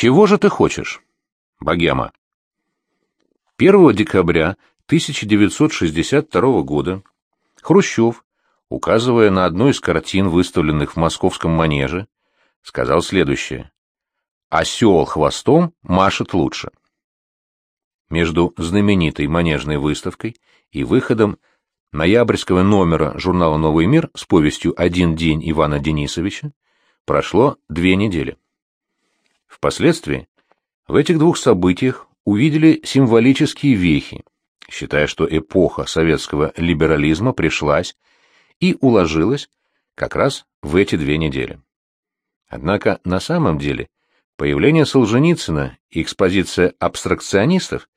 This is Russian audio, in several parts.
Чего же ты хочешь? Богема. 1 декабря 1962 года Хрущев, указывая на одну из картин, выставленных в московском манеже, сказал следующее. «Осел хвостом машет лучше». Между знаменитой манежной выставкой и выходом ноябрьского номера журнала «Новый мир» с повестью «Один день Ивана Денисовича» прошло две недели. Впоследствии в этих двух событиях увидели символические вехи, считая, что эпоха советского либерализма пришлась и уложилась как раз в эти две недели. Однако на самом деле появление Солженицына и экспозиция абстракционистов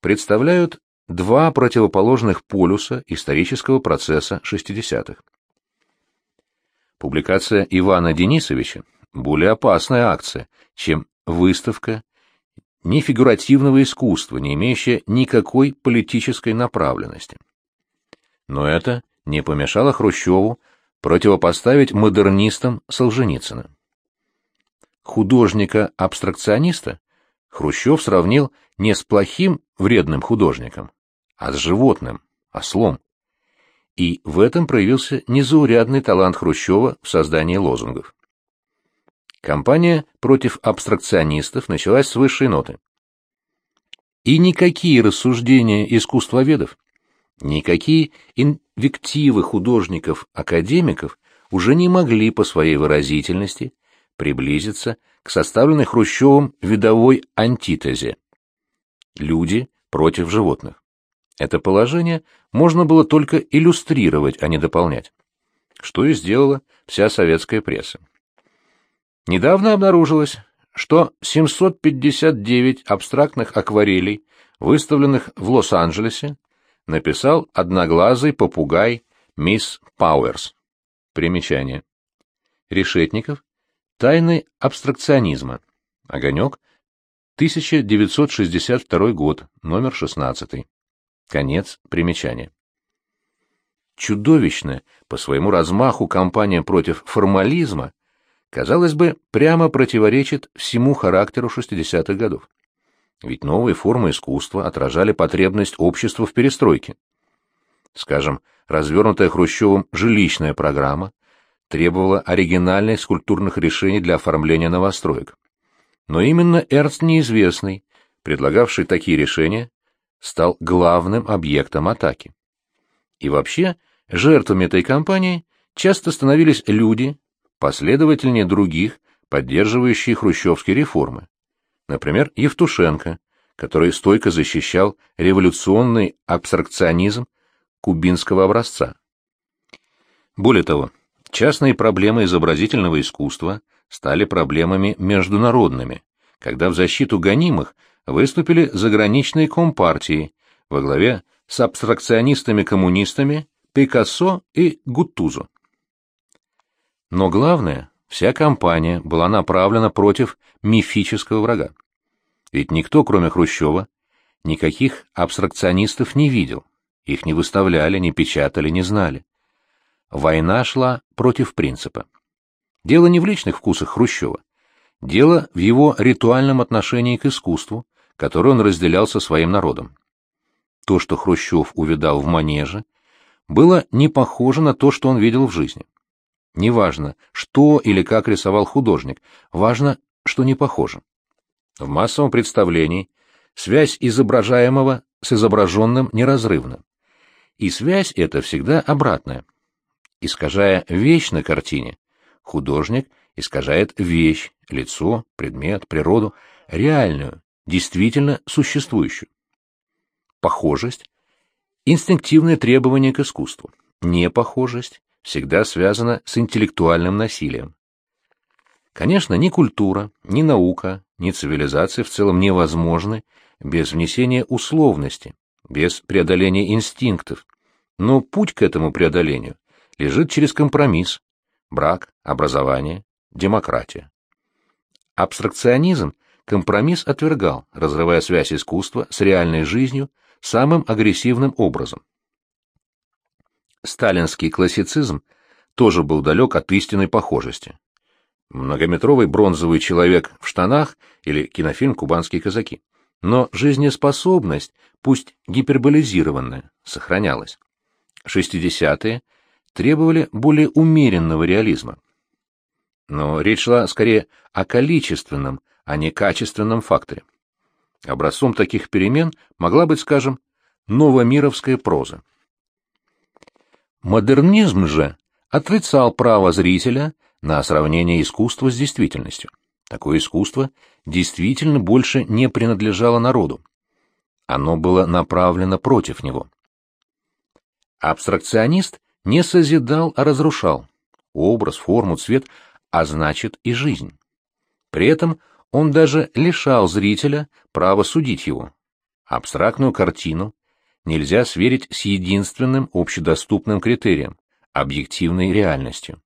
представляют два противоположных полюса исторического процесса 60-х. Публикация Ивана Денисовича – более опасная акция, чем выставка нефигуративного искусства, не имеющая никакой политической направленности. Но это не помешало Хрущеву противопоставить модернистам Солженицына. Художника-абстракциониста Хрущев сравнил не с плохим вредным художником, а с животным, ослом. И в этом проявился незаурядный талант Хрущева в создании лозунгов. Кампания против абстракционистов началась с высшей ноты. И никакие рассуждения искусствоведов, никакие инвективы художников-академиков уже не могли по своей выразительности приблизиться к составленной Хрущевым видовой антитезе. Люди против животных. Это положение можно было только иллюстрировать, а не дополнять. Что и сделала вся советская пресса. Недавно обнаружилось, что 759 абстрактных акварелей, выставленных в Лос-Анджелесе, написал одноглазый попугай мисс Пауэрс. Примечание. Решетников. Тайны абстракционизма. Огонек. 1962 год. Номер 16. Конец примечания. Чудовищная по своему размаху кампания против формализма казалось бы, прямо противоречит всему характеру 60-х годов. Ведь новые формы искусства отражали потребность общества в перестройке. Скажем, развернутая Хрущевым жилищная программа требовала оригинальных скульптурных решений для оформления новостроек. Но именно Эрнст Неизвестный, предлагавший такие решения, стал главным объектом атаки. И вообще, жертвами этой кампании часто становились люди, последовательнее других, поддерживающие хрущевские реформы. Например, Евтушенко, который стойко защищал революционный абстракционизм кубинского образца. Более того, частные проблемы изобразительного искусства стали проблемами международными, когда в защиту гонимых выступили заграничные компартии во главе с абстракционистами-коммунистами Пикассо и Гуттузо. Но главное, вся кампания была направлена против мифического врага. Ведь никто, кроме Хрущева, никаких абстракционистов не видел, их не выставляли, не печатали, не знали. Война шла против принципа. Дело не в личных вкусах Хрущева. Дело в его ритуальном отношении к искусству, которое он разделял со своим народом. То, что Хрущев увидал в манеже, было не похоже на то, что он видел в жизни. Неважно, что или как рисовал художник, важно, что не похоже. В массовом представлении связь изображаемого с изображенным неразрывна. И связь эта всегда обратная. Искажая вещь на картине, художник искажает вещь, лицо, предмет, природу, реальную, действительно существующую. Похожесть – инстинктивное требование к искусству. Непохожесть всегда связана с интеллектуальным насилием. Конечно, ни культура, ни наука, ни цивилизация в целом невозможны без внесения условности, без преодоления инстинктов, но путь к этому преодолению лежит через компромисс, брак, образование, демократия. Абстракционизм компромисс отвергал, разрывая связь искусства с реальной жизнью самым агрессивным образом. Сталинский классицизм тоже был далек от истинной похожести. Многометровый бронзовый человек в штанах или кинофильм «Кубанские казаки». Но жизнеспособность, пусть гиперболизированная, сохранялась. 60-е требовали более умеренного реализма. Но речь шла скорее о количественном, а не качественном факторе. Образцом таких перемен могла быть, скажем, новомировская проза. Модернизм же отрицал право зрителя на сравнение искусства с действительностью. Такое искусство действительно больше не принадлежало народу. Оно было направлено против него. Абстракционист не созидал, а разрушал. Образ, форму, цвет, а значит и жизнь. При этом он даже лишал зрителя права судить его. Абстрактную картину нельзя сверить с единственным общедоступным критерием — объективной реальностью.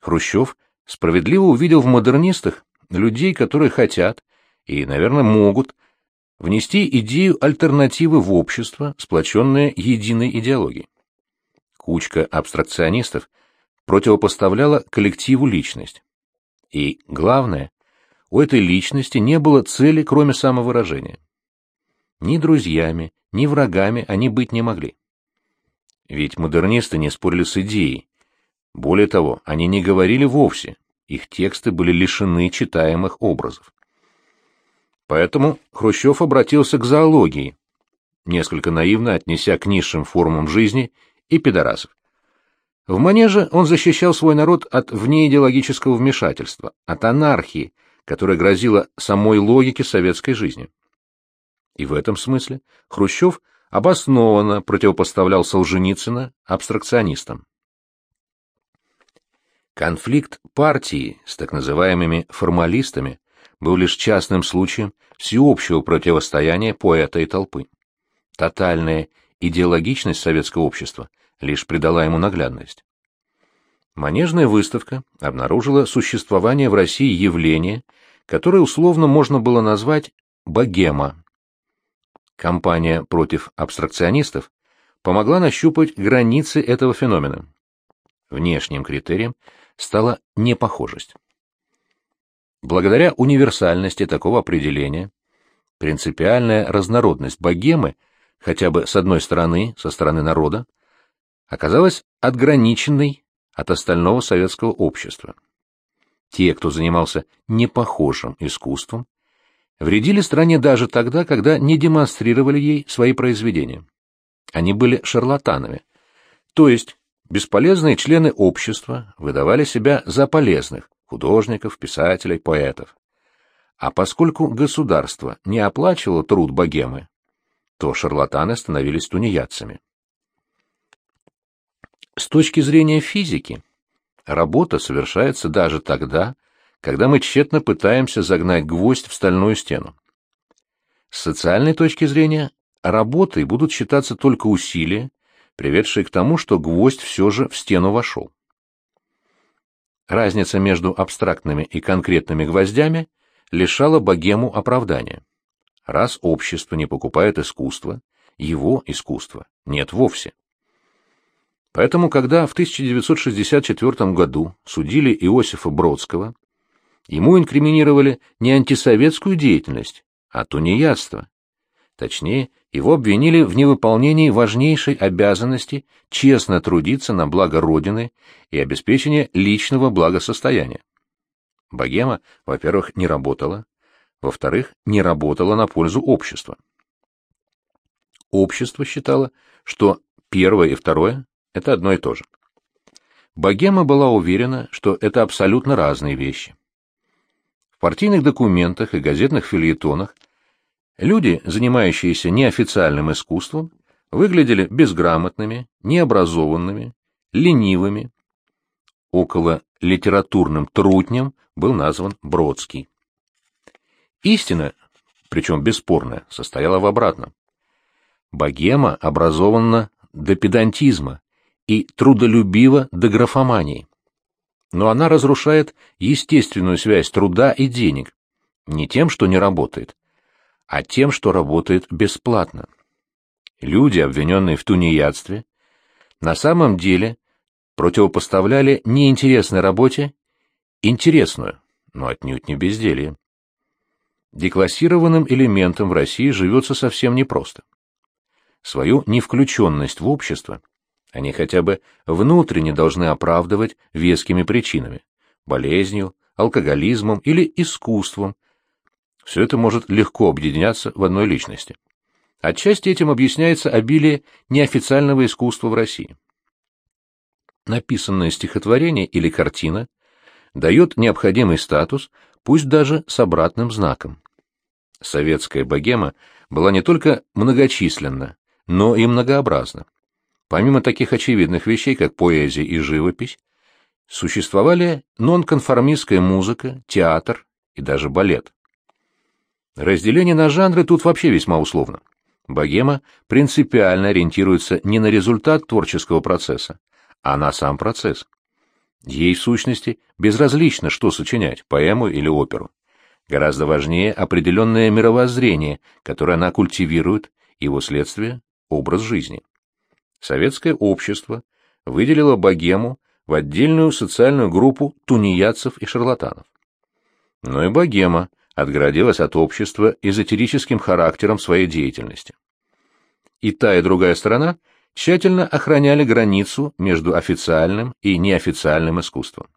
Хрущев справедливо увидел в модернистах людей, которые хотят и, наверное, могут внести идею альтернативы в общество, сплоченное единой идеологией. Кучка абстракционистов противопоставляла коллективу личность. И, главное, у этой личности не было цели, кроме самовыражения. Ни друзьями, ни врагами они быть не могли. Ведь модернисты не спорили с идеей. Более того, они не говорили вовсе, их тексты были лишены читаемых образов. Поэтому Хрущев обратился к зоологии, несколько наивно отнеся к низшим формам жизни и пидорасов. В манеже он защищал свой народ от внеидеологического вмешательства, от анархии, которая грозила самой логике советской жизни. И в этом смысле Хрущев обоснованно противопоставлял Солженицына абстракционистам. Конфликт партии с так называемыми формалистами был лишь частным случаем всеобщего противостояния поэта и толпы. Тотальная идеологичность советского общества лишь придала ему наглядность. Манежная выставка обнаружила существование в России явления, которое условно можно было назвать богема. Компания против абстракционистов помогла нащупать границы этого феномена. Внешним критерием стала непохожесть. Благодаря универсальности такого определения, принципиальная разнородность богемы, хотя бы с одной стороны, со стороны народа, оказалась отграниченной от остального советского общества. Те, кто занимался непохожим искусством, вредили стране даже тогда, когда не демонстрировали ей свои произведения. Они были шарлатанами, то есть бесполезные члены общества выдавали себя за полезных, художников, писателей, поэтов. А поскольку государство не оплачивало труд богемы, то шарлатаны становились тунеядцами. С точки зрения физики, работа совершается даже тогда, когда мы тщетно пытаемся загнать гвоздь в стальную стену. С социальной точки зрения, работой будут считаться только усилия, приведшие к тому, что гвоздь все же в стену вошел. Разница между абстрактными и конкретными гвоздями лишала богему оправдания. Раз общество не покупает искусство, его искусства нет вовсе. Поэтому, когда в 1964 году судили Иосифа Бродского, ему инкриминировали не антисоветскую деятельность, а тунеядство. Точнее, его обвинили в невыполнении важнейшей обязанности честно трудиться на благо Родины и обеспечение личного благосостояния. Богема, во-первых, не работала, во-вторых, не работала на пользу общества. Общество считало, что первое и второе – это одно и то же. Богема была уверена, что это абсолютно разные вещи. Партийных документах и газетных фильетонах Люди, занимающиеся неофициальным искусством, выглядели безграмотными, необразованными, ленивыми. Около литературным трутнем был назван Бродский. Истина, причем бесспорная, состояла в обратном. Богема образована до педантизма и трудолюбива до графомании. Но она разрушает естественную связь труда и денег, не тем, что не работает, а тем, что работает бесплатно. Люди, обвиненные в тунеядстве, на самом деле противопоставляли неинтересной работе интересную, но отнюдь не безделье. деклассированным элементам в России живется совсем непросто. Свою невключенность в общество они хотя бы внутренне должны оправдывать вескими причинами – болезнью, алкоголизмом или искусством. Все это может легко объединяться в одной личности. Отчасти этим объясняется обилие неофициального искусства в России. Написанное стихотворение или картина дает необходимый статус, пусть даже с обратным знаком. Советская богема была не только многочисленна, но и многообразна. Помимо таких очевидных вещей, как поэзия и живопись, существовали нонконформистская музыка, театр и даже балет. Разделение на жанры тут вообще весьма условно. Богема принципиально ориентируется не на результат творческого процесса, а на сам процесс. Ей, в сущности, безразлично, что сочинять, поэму или оперу. Гораздо важнее определенное мировоззрение, которое она культивирует, его следствие – образ жизни. Советское общество выделило богему в отдельную социальную группу тунеядцев и шарлатанов. Но и богема отгородилась от общества эзотерическим характером своей деятельности. И та, и другая сторона тщательно охраняли границу между официальным и неофициальным искусством.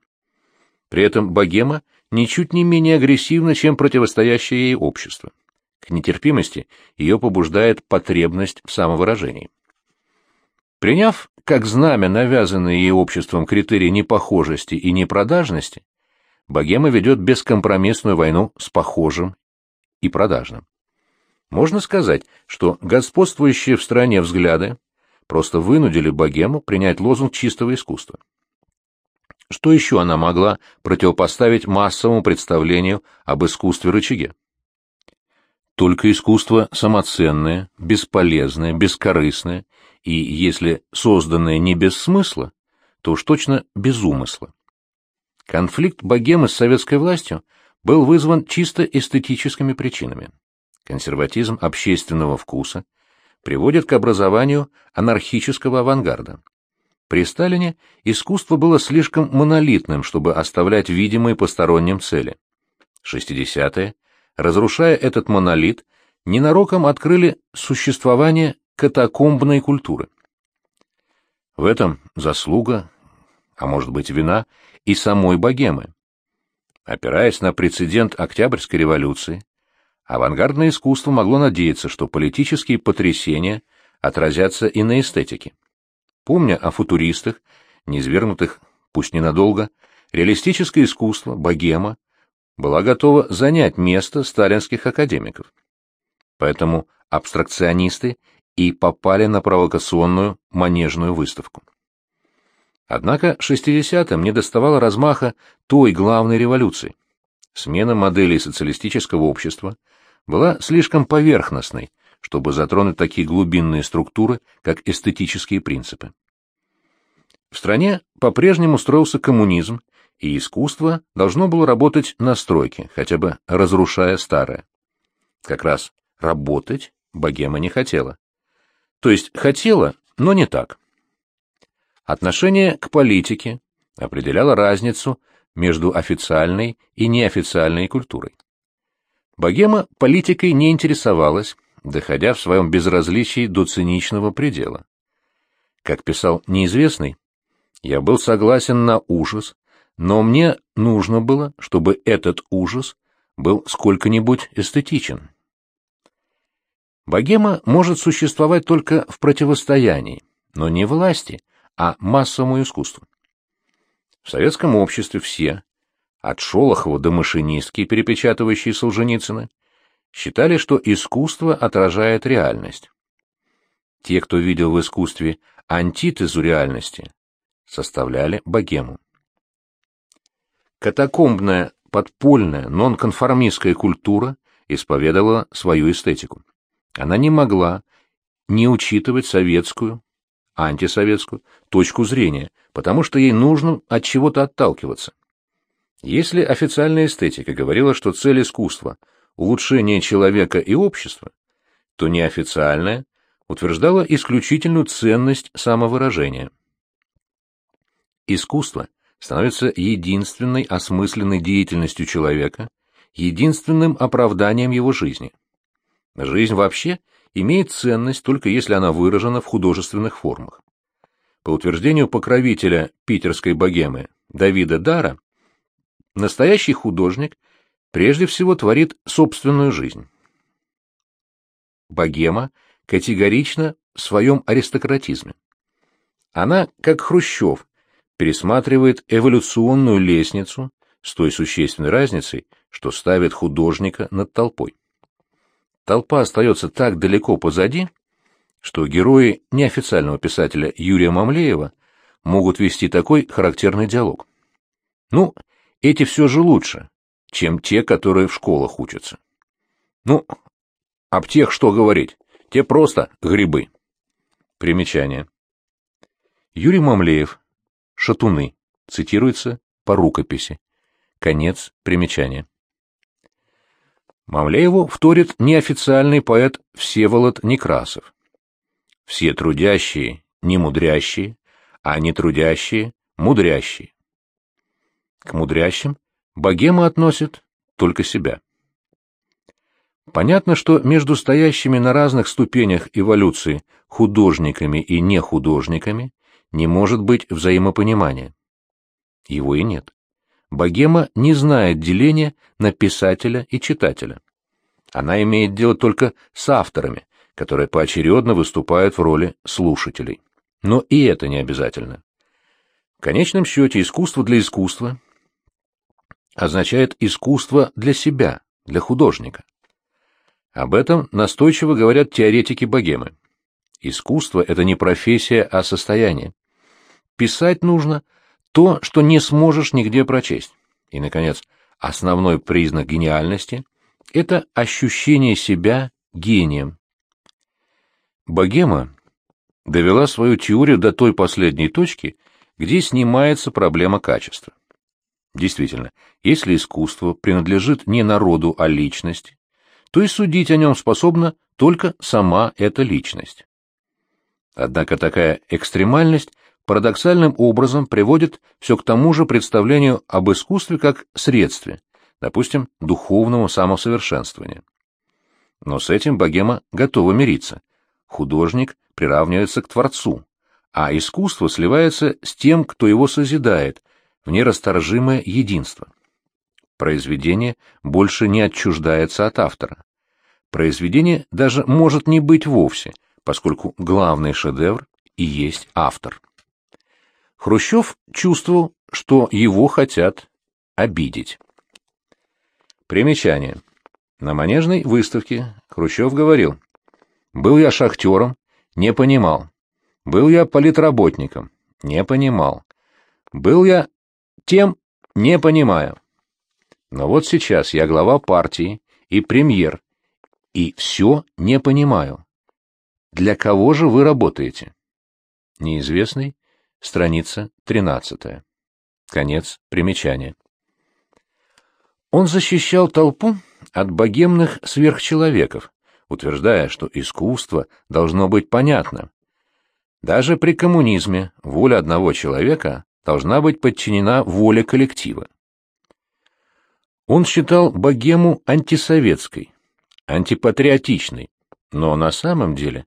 При этом богема ничуть не менее агрессивна, чем противостоящее ей общество. К нетерпимости ее побуждает потребность в самовыражении. Приняв как знамя навязанные ей обществом критерии непохожести и непродажности, богема ведет бескомпромиссную войну с похожим и продажным. Можно сказать, что господствующие в стране взгляды просто вынудили богему принять лозунг чистого искусства. Что еще она могла противопоставить массовому представлению об искусстве рычаге? Только искусство самоценное, бесполезное, бескорыстное и, если созданное не без смысла, то уж точно без умысла. Конфликт богемы с советской властью был вызван чисто эстетическими причинами. Консерватизм общественного вкуса приводит к образованию анархического авангарда. При Сталине искусство было слишком монолитным, чтобы оставлять видимые посторонним цели. 60-е, разрушая этот монолит, ненароком открыли существование катакомбной культуры. В этом заслуга, а может быть вина, и самой богемы. Опираясь на прецедент Октябрьской революции, авангардное искусство могло надеяться, что политические потрясения отразятся и на эстетике. Помня о футуристах, низвергнутых, пусть ненадолго, реалистическое искусство, богема, была готова занять место сталинских академиков. Поэтому абстракционисты и попали на провокационную манежную выставку. Однако 60-м не доставало размаха той главной революции. Смена моделей социалистического общества была слишком поверхностной, чтобы затронуть такие глубинные структуры, как эстетические принципы. В стране по-прежнему строился коммунизм, и искусство должно было работать на стройке, хотя бы разрушая старое. Как раз работать богема не хотела. То есть хотела, но не так. Отношение к политике определяло разницу между официальной и неофициальной культурой. Богема политикой не интересовалась, доходя в своем безразличии до циничного предела. Как писал неизвестный, я был согласен на ужас, но мне нужно было, чтобы этот ужас был сколько-нибудь эстетичен. Богема может существовать только в противостоянии, но не власти, а массовому искусству. В советском обществе все, от Шолохова до машинистки, перепечатывающей Солженицына, считали, что искусство отражает реальность. Те, кто видел в искусстве антитезу реальности, составляли богему. Катакомбная, подпольная, нонконформистская культура исповедовала свою эстетику. Она не могла не учитывать советскую, антисоветскую точку зрения, потому что ей нужно от чего-то отталкиваться. Если официальная эстетика говорила, что цель искусства – улучшение человека и общества, то неофициальная утверждала исключительную ценность самовыражения. Искусство становится единственной осмысленной деятельностью человека, единственным оправданием его жизни. Жизнь вообще имеет ценность только если она выражена в художественных формах. По утверждению покровителя питерской богемы Давида Дара, настоящий художник прежде всего творит собственную жизнь. Богема категорична в своем аристократизме. Она, как Хрущев, пересматривает эволюционную лестницу с той существенной разницей, что ставит художника над толпой. Толпа остается так далеко позади, что герои неофициального писателя Юрия Мамлеева могут вести такой характерный диалог. Ну, эти все же лучше, чем те, которые в школах учатся. Ну, об тех что говорить, те просто грибы. Примечание. Юрий Мамлеев. Шатуны. Цитируется по рукописи. Конец примечания. Мамлееву вторит неофициальный поэт Всеволод Некрасов. Все трудящие — не мудрящие, а не трудящие — мудрящие. К мудрящим богема относит только себя. Понятно, что между стоящими на разных ступенях эволюции художниками и нехудожниками не может быть взаимопонимания. Его и нет богема не знает деления на писателя и читателя. Она имеет дело только с авторами, которые поочередно выступают в роли слушателей. Но и это не обязательно. В конечном счете искусство для искусства означает искусство для себя, для художника. Об этом настойчиво говорят теоретики богемы. Искусство — это не профессия, а состояние. Писать нужно — то, что не сможешь нигде прочесть. И, наконец, основной признак гениальности — это ощущение себя гением. Богема довела свою теорию до той последней точки, где снимается проблема качества. Действительно, если искусство принадлежит не народу, а личности, то и судить о нем способна только сама эта личность. Однако такая экстремальность парадоксальным образом приводит все к тому же представлению об искусстве как средстве, допустим, духовного самосовершенствования. Но с этим богема готова мириться. Художник приравнивается к творцу, а искусство сливается с тем, кто его созидает, в нерасторжимое единство. Произведение больше не отчуждается от автора. Произведение даже может не быть вовсе, поскольку главный шедевр и есть автор. Хрущев чувствовал, что его хотят обидеть. Примечание. На манежной выставке Хрущев говорил, «Был я шахтером, не понимал. Был я политработником, не понимал. Был я тем, не понимаю. Но вот сейчас я глава партии и премьер, и все не понимаю. Для кого же вы работаете?» Неизвестный Страница 13. Конец примечания. Он защищал толпу от богемных сверхчеловеков, утверждая, что искусство должно быть понятно. Даже при коммунизме воля одного человека должна быть подчинена воле коллектива. Он считал богему антисоветской, антипатриотичной, но на самом деле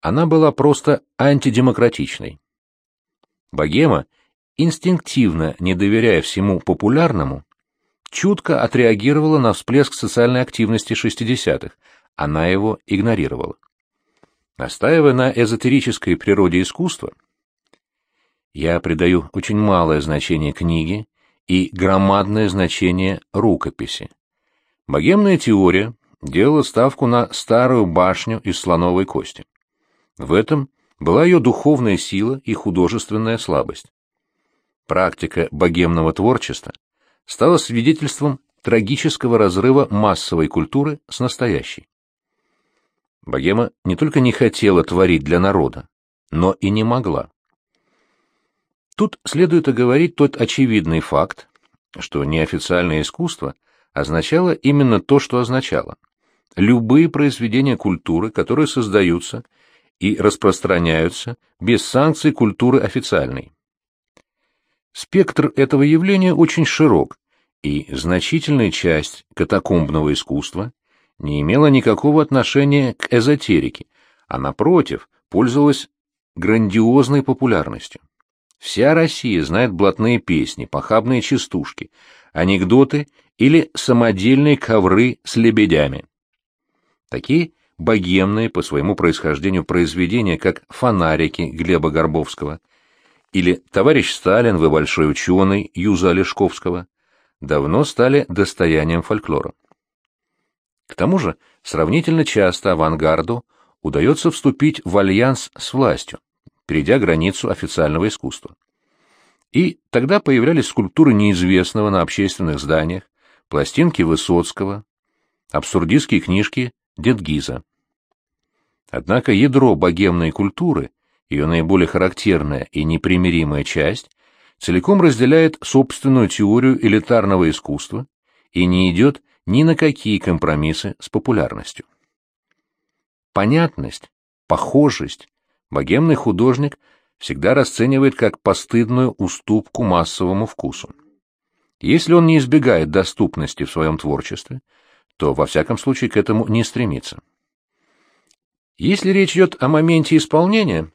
она была просто антидемократичной. Богема, инстинктивно не доверяя всему популярному, чутко отреагировала на всплеск социальной активности 60-х, она его игнорировала. Настаивая на эзотерической природе искусства, я придаю очень малое значение книге и громадное значение рукописи. Богемная теория делала ставку на старую башню из слоновой кости. В этом была ее духовная сила и художественная слабость. Практика богемного творчества стала свидетельством трагического разрыва массовой культуры с настоящей. Богема не только не хотела творить для народа, но и не могла. Тут следует оговорить тот очевидный факт, что неофициальное искусство означало именно то, что означало. Любые произведения культуры, которые создаются и распространяются без санкций культуры официальной. Спектр этого явления очень широк, и значительная часть катакомбного искусства не имела никакого отношения к эзотерике, а, напротив, пользовалась грандиозной популярностью. Вся Россия знает блатные песни, похабные частушки, анекдоты или самодельные ковры с лебедями. Такие богемные по своему происхождению произведения, как «Фонарики» Глеба Горбовского или «Товарищ Сталин, вы большой ученый» Юза Олешковского, давно стали достоянием фольклора. К тому же, сравнительно часто авангарду удается вступить в альянс с властью, перейдя границу официального искусства. И тогда появлялись скульптуры неизвестного на общественных зданиях, пластинки Высоцкого, абсурдистские книжки Дедгиза. Однако ядро богемной культуры, ее наиболее характерная и непримиримая часть, целиком разделяет собственную теорию элитарного искусства и не идет ни на какие компромиссы с популярностью. Понятность, похожесть богемный художник всегда расценивает как постыдную уступку массовому вкусу. Если он не избегает доступности в своем творчестве, то во всяком случае к этому не стремится. Если речь идет о моменте исполнения,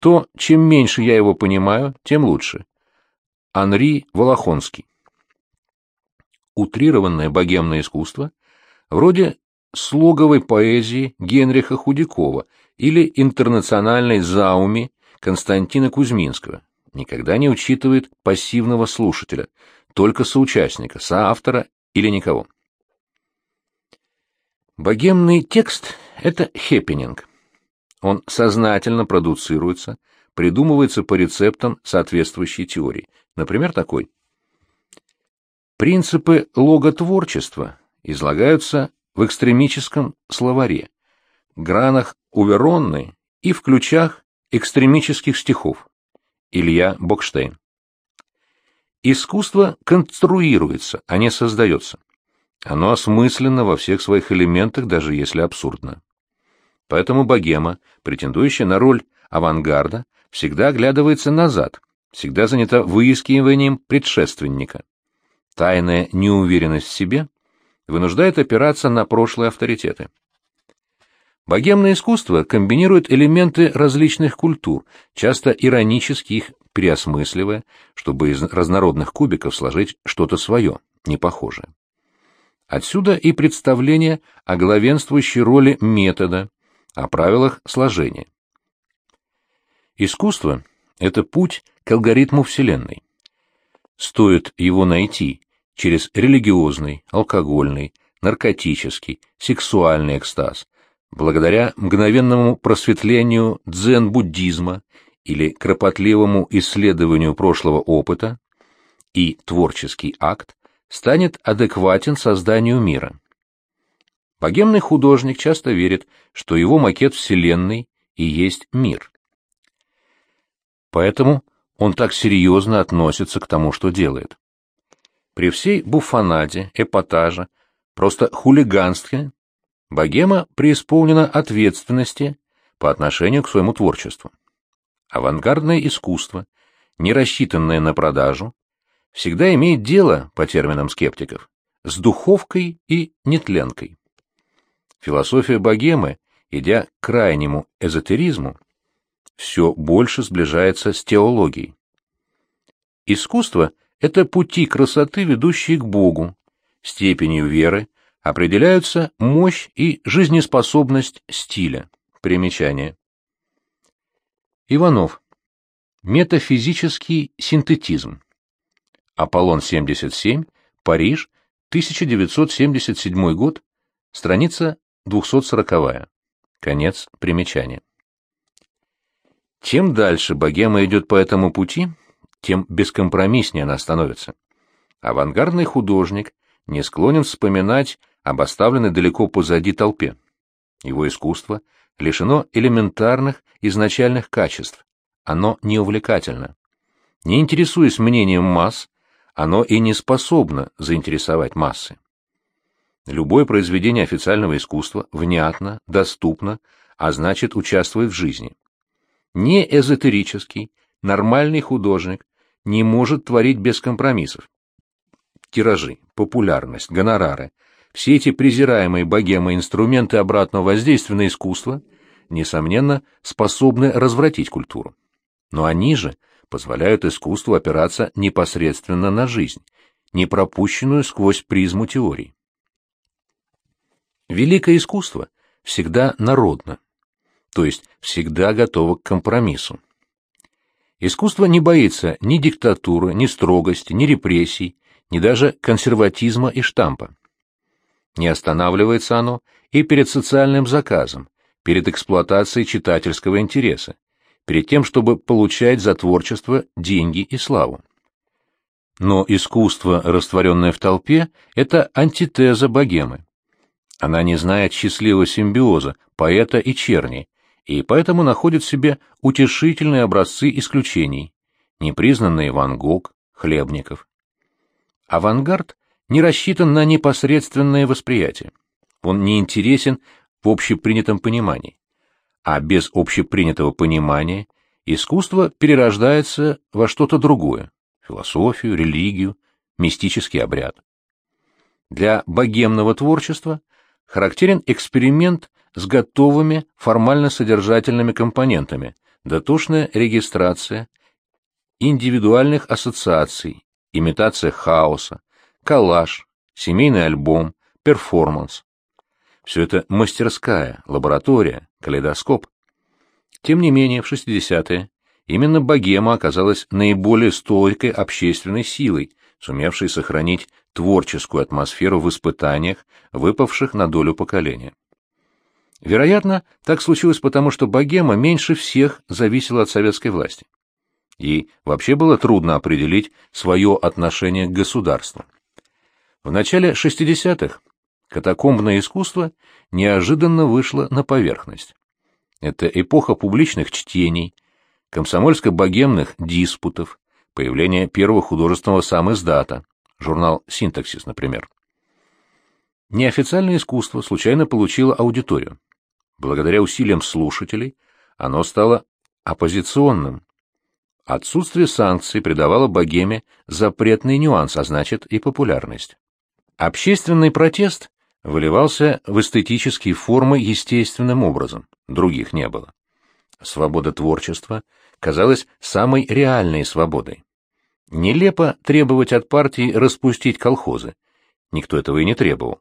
то чем меньше я его понимаю, тем лучше. Анри Волохонский. Утрированное богемное искусство, вроде слоговой поэзии Генриха Худякова или интернациональной зауми Константина Кузьминского, никогда не учитывает пассивного слушателя, только соучастника, соавтора или никого. Богемный текст — это хеппининг. Он сознательно продуцируется, придумывается по рецептам соответствующей теории. Например, такой. Принципы логотворчества излагаются в экстремическом словаре, гранах уверонной и в ключах экстремических стихов. Илья Бокштейн. Искусство конструируется, а не создается. Оно осмысленно во всех своих элементах, даже если абсурдно. Поэтому богема, претендующая на роль авангарда, всегда оглядывается назад, всегда занята выискиванием предшественника. Тайная неуверенность в себе вынуждает опираться на прошлые авторитеты. Богемное искусство комбинирует элементы различных культур, часто иронически их переосмысливая, чтобы из разнородных кубиков сложить что-то свое, непохожее. Отсюда и представление о главенствующей роли метода, о правилах сложения. Искусство — это путь к алгоритму Вселенной. Стоит его найти через религиозный, алкогольный, наркотический, сексуальный экстаз, благодаря мгновенному просветлению дзен-буддизма или кропотливому исследованию прошлого опыта, и творческий акт станет адекватен созданию мира. Богемный художник часто верит, что его макет Вселенной и есть мир. Поэтому он так серьезно относится к тому, что делает. При всей буфанаде, эпатаже, просто хулиганстве, богема преисполнена ответственности по отношению к своему творчеству. Авангардное искусство, не рассчитанное на продажу, всегда имеет дело, по терминам скептиков, с духовкой и нетленкой. Философия богемы, идя к крайнему эзотеризму, все больше сближается с теологией. Искусство — это пути красоты, ведущие к Богу. Степенью веры определяются мощь и жизнеспособность стиля. Примечание. Иванов. Метафизический синтетизм. Аполлон-77, Париж, 1977 год, страница 240. Конец примечания. Чем дальше богема идет по этому пути, тем бескомпромисснее она становится. Авангардный художник не склонен вспоминать об оставленной далеко позади толпе. Его искусство лишено элементарных изначальных качеств, оно неувлекательно. Не интересуясь мнением масс, оно и не способно заинтересовать массы. Любое произведение официального искусства внятно, доступно, а значит участвует в жизни. Не эзотерический, нормальный художник не может творить без компромиссов. тиражи, популярность, гонорары, все эти презираемые богемой инструменты обратного воздействия на искусство, несомненно, способны развратить культуру. Но они же позволяют искусству опираться непосредственно на жизнь, не пропущенную сквозь призму теорий. Великое искусство всегда народно, то есть всегда готово к компромиссу. Искусство не боится ни диктатуры, ни строгости, ни репрессий, ни даже консерватизма и штампа. Не останавливается оно и перед социальным заказом, перед эксплуатацией читательского интереса, перед тем, чтобы получать за творчество деньги и славу. Но искусство, растворенное в толпе, это антитеза богемы. Она не знает счастливого симбиоза поэта и черни, и поэтому находит в себе утешительные образцы исключений, непризнанные Ван Гог, Хлебников. Авангард не рассчитан на непосредственное восприятие. Он не интересен в общепринятом понимании. А без общепринятого понимания искусство перерождается во что-то другое – философию, религию, мистический обряд. Для богемного творчества характерен эксперимент с готовыми формально-содержательными компонентами, дотошная регистрация индивидуальных ассоциаций, имитация хаоса, коллаж, семейный альбом, перформанс. Все это мастерская, лаборатория, калейдоскоп. Тем не менее, в 60-е именно богема оказалась наиболее стойкой общественной силой, сумевшей сохранить творческую атмосферу в испытаниях, выпавших на долю поколения. Вероятно, так случилось потому, что богема меньше всех зависела от советской власти. И вообще было трудно определить свое отношение к государству. В начале 60-х катакомбное искусство неожиданно вышло на поверхность. Это эпоха публичных чтений, комсомольско-богемных диспутов, появление первого художественного самиздата, журнал «Синтаксис», например. Неофициальное искусство случайно получило аудиторию. Благодаря усилиям слушателей оно стало оппозиционным. Отсутствие санкций придавало богеме запретный нюанс, а значит и популярность. Общественный протест выливался в эстетические формы естественным образом, других не было. Свобода творчества казалась самой реальной свободой. Нелепо требовать от партии распустить колхозы. Никто этого и не требовал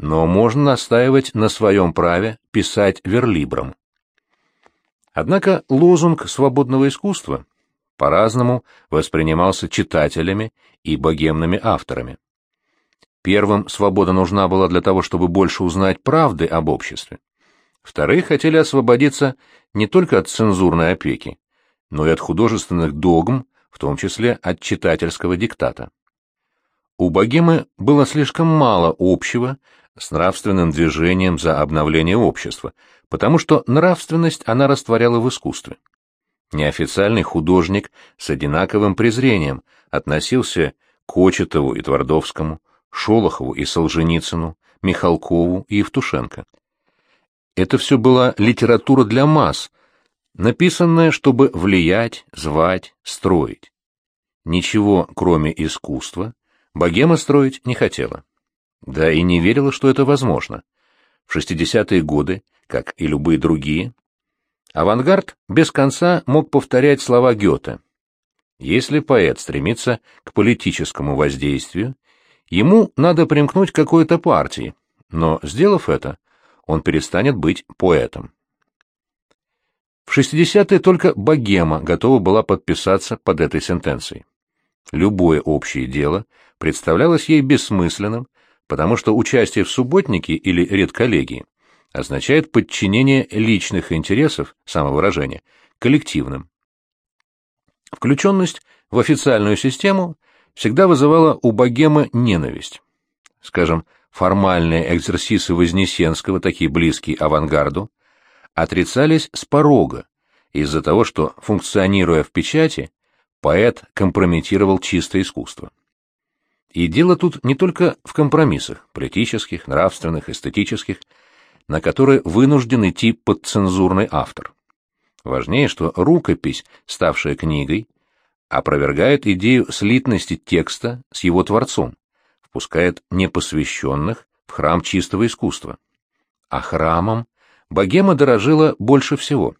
но можно настаивать на своем праве писать верлибром. Однако лозунг свободного искусства по-разному воспринимался читателями и богемными авторами. Первым свобода нужна была для того, чтобы больше узнать правды об обществе. Вторые хотели освободиться не только от цензурной опеки, но и от художественных догм, в том числе от читательского диктата. У богемы было слишком мало общего с нравственным движением за обновление общества, потому что нравственность она растворяла в искусстве. Неофициальный художник с одинаковым презрением относился к Очетову и Твардовскому, Шолохову и Солженицыну, Михалкову и Евтушенко. Это все была литература для масс, написанная, чтобы влиять, звать, строить. Ничего, кроме искусства, богема строить не хотела. Да и не верила, что это возможно. В 60-е годы, как и любые другие, авангард без конца мог повторять слова Гёте. Если поэт стремится к политическому воздействию, ему надо примкнуть к какой-то партии, но, сделав это, он перестанет быть поэтом. В 60-е только богема готова была подписаться под этой сентенцией. Любое общее дело представлялось ей бессмысленным, потому что участие в субботнике или редколлегии означает подчинение личных интересов, самовыражения, коллективным. Включенность в официальную систему всегда вызывала у богемы ненависть. Скажем, формальные экзерсисы Вознесенского, такие близкие авангарду, отрицались с порога, из-за того, что, функционируя в печати, поэт компрометировал чистое искусство. И дело тут не только в компромиссах, политических, нравственных, эстетических, на которые вынужден идти подцензурный автор. Важнее, что рукопись, ставшая книгой, опровергает идею слитности текста с его творцом, впускает непосвященных в храм чистого искусства. А храмом богема дорожила больше всего.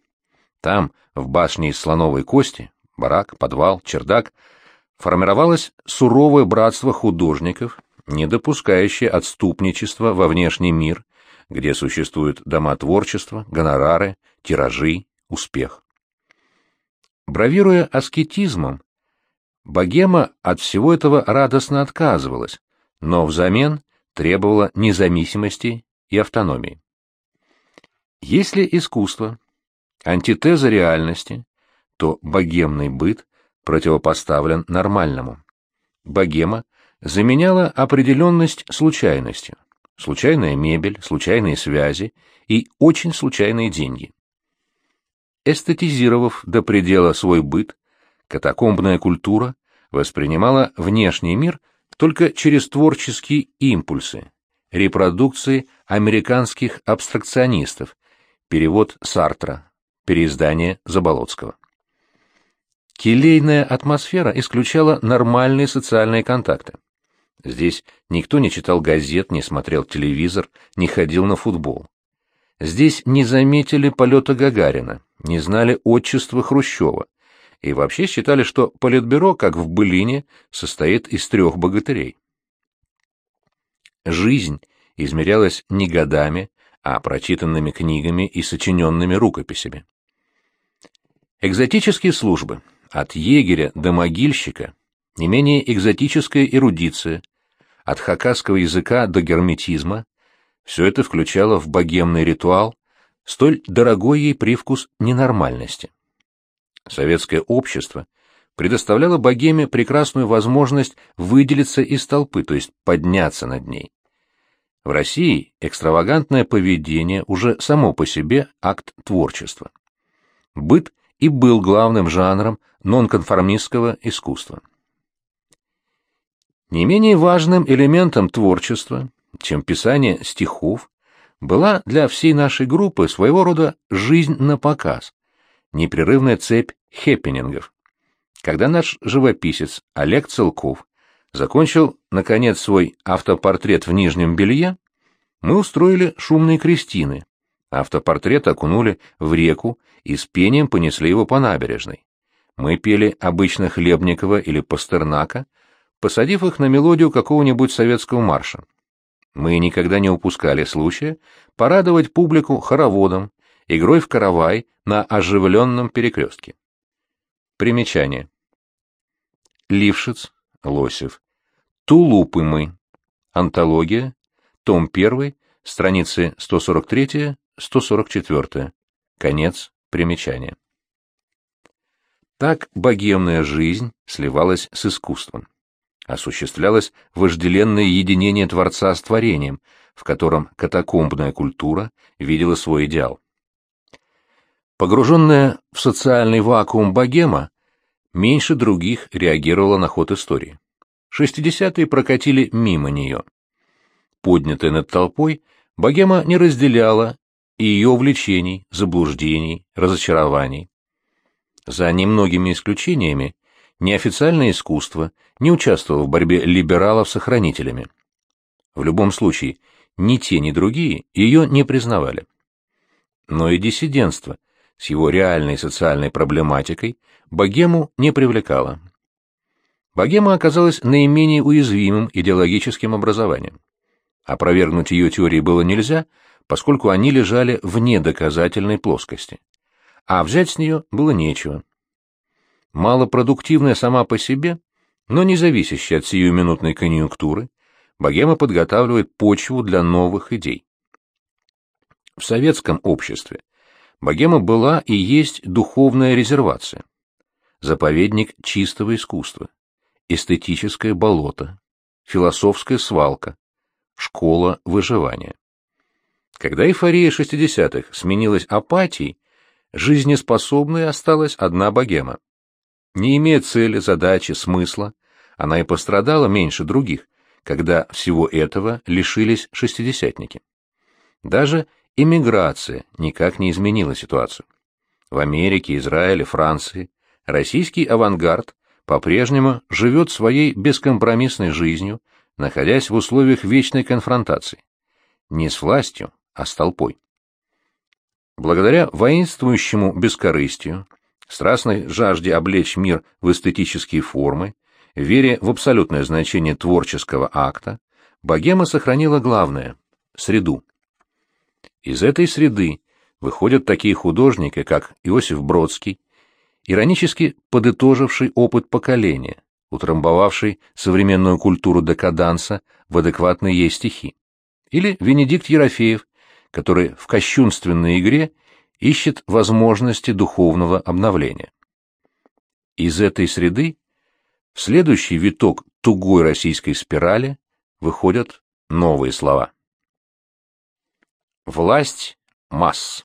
Там, в башне из слоновой кости, барак, подвал, чердак, формировалось суровое братство художников, не допускающее отступничества во внешний мир, где существуют дома творчества, гонорары, тиражи, успех. Бравируя аскетизмом, богема от всего этого радостно отказывалась, но взамен требовала независимости и автономии. Если искусство – антитеза реальности, то богемный быт противопоставлен нормальному. Богема заменяла определенность случайностью. Случайная мебель, случайные связи и очень случайные деньги. Эстетизировав до предела свой быт, катакомбная культура воспринимала внешний мир только через творческие импульсы, репродукции американских абстракционистов, перевод Сартра, переиздание Заболоцкого. Келейная атмосфера исключала нормальные социальные контакты. Здесь никто не читал газет, не смотрел телевизор, не ходил на футбол. Здесь не заметили полета Гагарина, не знали отчества Хрущева, и вообще считали, что Политбюро, как в былине, состоит из трех богатырей. Жизнь измерялась не годами, а прочитанными книгами и сочиненными рукописями. Экзотические службы, от егеря до могильщика, не менее экзотическая эрудиция, от хакасского языка до герметизма, все это включало в богемный ритуал столь дорогой ей привкус ненормальности. Советское общество предоставляло богеме прекрасную возможность выделиться из толпы, то есть подняться над ней. В России экстравагантное поведение уже само по себе акт творчества. Быт и был главным жанром нонконформистского искусства. Не менее важным элементом творчества, чем писание стихов, была для всей нашей группы своего рода жизнь на показ, непрерывная цепь хэппинингов. Когда наш живописец Олег Целков закончил, наконец, свой автопортрет в нижнем белье, мы устроили шумные крестины. Автопортрет окунули в реку и с пением понесли его по набережной. Мы пели обычно Хлебникова или Пастернака, посадив их на мелодию какого-нибудь советского марша. Мы никогда не упускали случая порадовать публику хороводом, игрой в каравай на оживленном перекрестке. Примечание. Лившиц, Лосев. Тулупы мы. Антология. Том 1, страницы 143-144. Конец примечания. Так богемная жизнь сливалась с искусством. Осуществлялось вожделенное единение Творца с творением, в котором катакомбная культура видела свой идеал. Погруженная в социальный вакуум богема, меньше других реагировала на ход истории. Шестидесятые прокатили мимо нее. Поднятая над толпой, богема не разделяла и ее увлечений, заблуждений, разочарований. За немногими исключениями, неофициальное искусство не участвовало в борьбе либералов с охранителями. В любом случае, ни те, ни другие ее не признавали. Но и диссидентство с его реальной социальной проблематикой богему не привлекало. Богема оказалась наименее уязвимым идеологическим образованием. Опровергнуть ее теории было нельзя, поскольку они лежали вне доказательной плоскости а взять с нее было нечего. Малопродуктивная сама по себе, но не зависящая от сиюминутной конъюнктуры, богема подготавливает почву для новых идей. В советском обществе богема была и есть духовная резервация, заповедник чистого искусства, эстетическое болото, философская свалка, школа выживания. Когда эйфория 60-х сменилась апатией, жизнеспособной осталась одна богема. Не имея цели, задачи, смысла, она и пострадала меньше других, когда всего этого лишились шестидесятники. Даже иммиграция никак не изменила ситуацию. В Америке, Израиле, Франции российский авангард по-прежнему живет своей бескомпромиссной жизнью, находясь в условиях вечной конфронтации. Не с властью, а с толпой. Благодаря воинствующему бескорыстию, страстной жажде облечь мир в эстетические формы, вере в абсолютное значение творческого акта, богема сохранила главное — среду. Из этой среды выходят такие художники, как Иосиф Бродский, иронически подытоживший опыт поколения, утрамбовавший современную культуру декаданса в адекватные ей стихи, или Венедикт Ерофеев, который в кощунственной игре ищет возможности духовного обновления. Из этой среды в следующий виток тугой российской спирали выходят новые слова. Власть масс